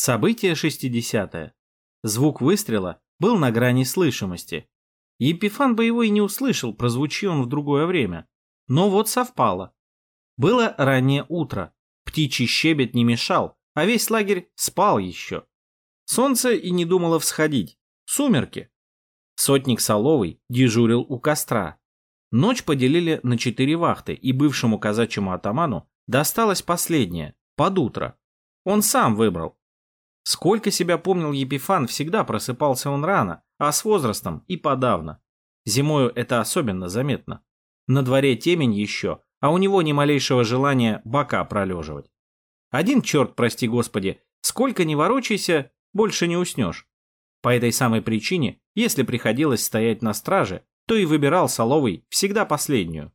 Событие 60-е. Звук выстрела был на грани слышимости. Епифан боевой не услышал, прозвучи он в другое время. Но вот совпало. Было раннее утро. Птичий щебет не мешал, а весь лагерь спал еще. Солнце и не думало всходить. Сумерки. Сотник Соловый дежурил у костра. Ночь поделили на четыре вахты, и бывшему казачьему атаману досталось последнее, под утро. Он сам выбрал, Сколько себя помнил Епифан, всегда просыпался он рано, а с возрастом и подавно. Зимою это особенно заметно. На дворе темень еще, а у него ни малейшего желания бока пролеживать. Один черт, прости господи, сколько ни ворочайся, больше не уснешь. По этой самой причине, если приходилось стоять на страже, то и выбирал Соловый всегда последнюю.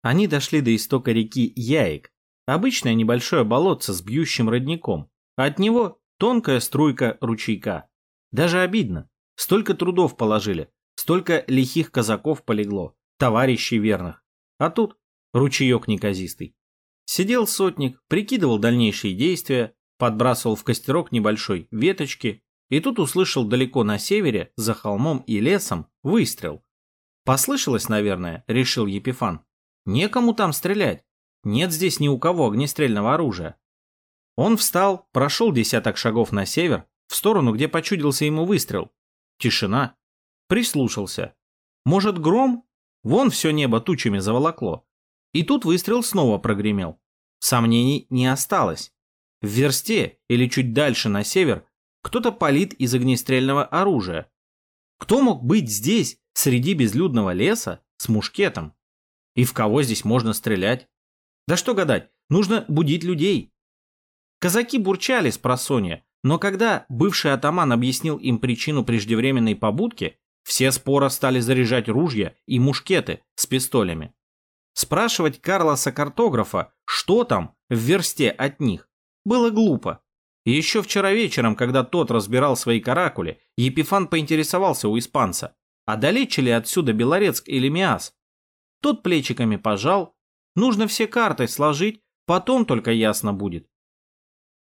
Они дошли до истока реки Яик, обычное небольшое болотце с бьющим родником. От него Тонкая струйка ручейка. Даже обидно. Столько трудов положили, столько лихих казаков полегло, товарищей верных. А тут ручеек неказистый. Сидел сотник, прикидывал дальнейшие действия, подбрасывал в костерок небольшой веточки, и тут услышал далеко на севере, за холмом и лесом, выстрел. Послышалось, наверное, решил Епифан. Некому там стрелять. Нет здесь ни у кого огнестрельного оружия. Он встал, прошел десяток шагов на север, в сторону, где почудился ему выстрел. Тишина. Прислушался. Может, гром? Вон все небо тучами заволокло. И тут выстрел снова прогремел. Сомнений не осталось. В версте или чуть дальше на север кто-то палит из огнестрельного оружия. Кто мог быть здесь, среди безлюдного леса, с мушкетом? И в кого здесь можно стрелять? Да что гадать, нужно будить людей. Казаки бурчали с просонья, но когда бывший атаман объяснил им причину преждевременной побудки, все споро стали заряжать ружья и мушкеты с пистолями. Спрашивать Карлоса-картографа, что там в версте от них, было глупо. Еще вчера вечером, когда тот разбирал свои каракули, Епифан поинтересовался у испанца, а далече ли отсюда Белорецк или Миас. Тот плечиками пожал, нужно все карты сложить, потом только ясно будет.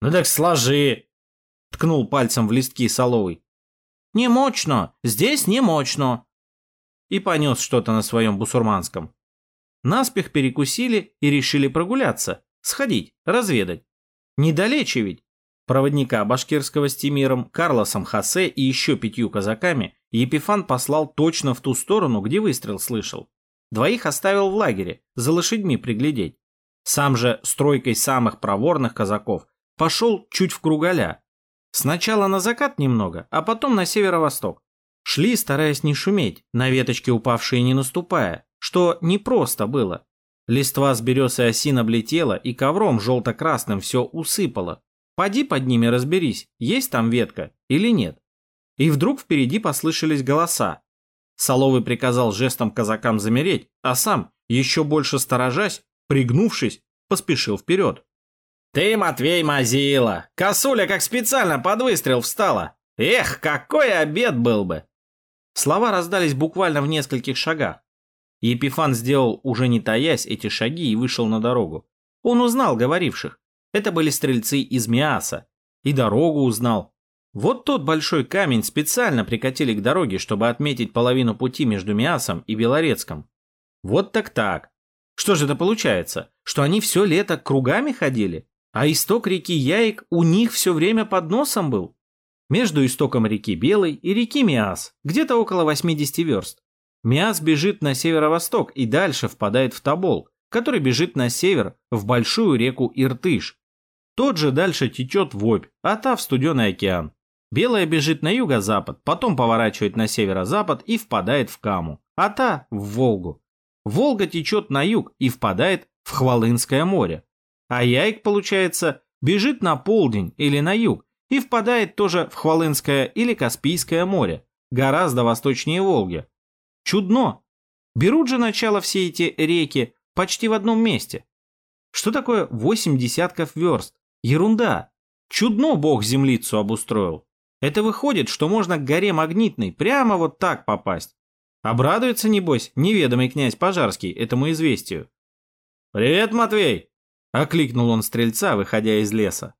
«Ну так сложи!» — ткнул пальцем в листки Соловый. «Не мощно! Здесь не мощно!» И понес что-то на своем бусурманском. Наспех перекусили и решили прогуляться, сходить, разведать. Недалече ведь. Проводника башкирского с Тимиром, Карлосом Хосе и еще пятью казаками Епифан послал точно в ту сторону, где выстрел слышал. Двоих оставил в лагере, за лошадьми приглядеть. Сам же стройкой самых проворных казаков пошел чуть в кругаля. Сначала на закат немного, а потом на северо-восток. Шли, стараясь не шуметь, на веточки упавшие не наступая, что непросто было. Листва с берез и осин облетела и ковром желто-красным все усыпало. Поди под ними разберись, есть там ветка или нет. И вдруг впереди послышались голоса. Соловый приказал жестом казакам замереть, а сам, еще больше сторожась, пригнувшись, поспешил вперед. «Ты, Матвей, мазила! Косуля как специально под выстрел встала! Эх, какой обед был бы!» Слова раздались буквально в нескольких шагах. Епифан сделал, уже не таясь, эти шаги и вышел на дорогу. Он узнал говоривших. Это были стрельцы из Миаса. И дорогу узнал. Вот тот большой камень специально прикатили к дороге, чтобы отметить половину пути между Миасом и Белорецком. Вот так так. Что же это получается? Что они все лето кругами ходили? А исток реки Яик у них все время под носом был. Между истоком реки Белой и реки Миас, где-то около 80 верст. Миас бежит на северо-восток и дальше впадает в Тобол, который бежит на север в большую реку Иртыш. Тот же дальше течет в Обь, а та в Студеный океан. Белая бежит на юго-запад, потом поворачивает на северо-запад и впадает в Каму, а та в Волгу. Волга течет на юг и впадает в Хвалынское море. А Яйк, получается, бежит на полдень или на юг и впадает тоже в Хвалынское или Каспийское море, гораздо восточнее Волги. Чудно. Берут же начало все эти реки почти в одном месте. Что такое восемь десятков верст? Ерунда. Чудно Бог землицу обустроил. Это выходит, что можно к горе Магнитной прямо вот так попасть. Обрадуется, небось, неведомый князь Пожарский этому известию. «Привет, Матвей!» Окликнул он стрельца, выходя из леса.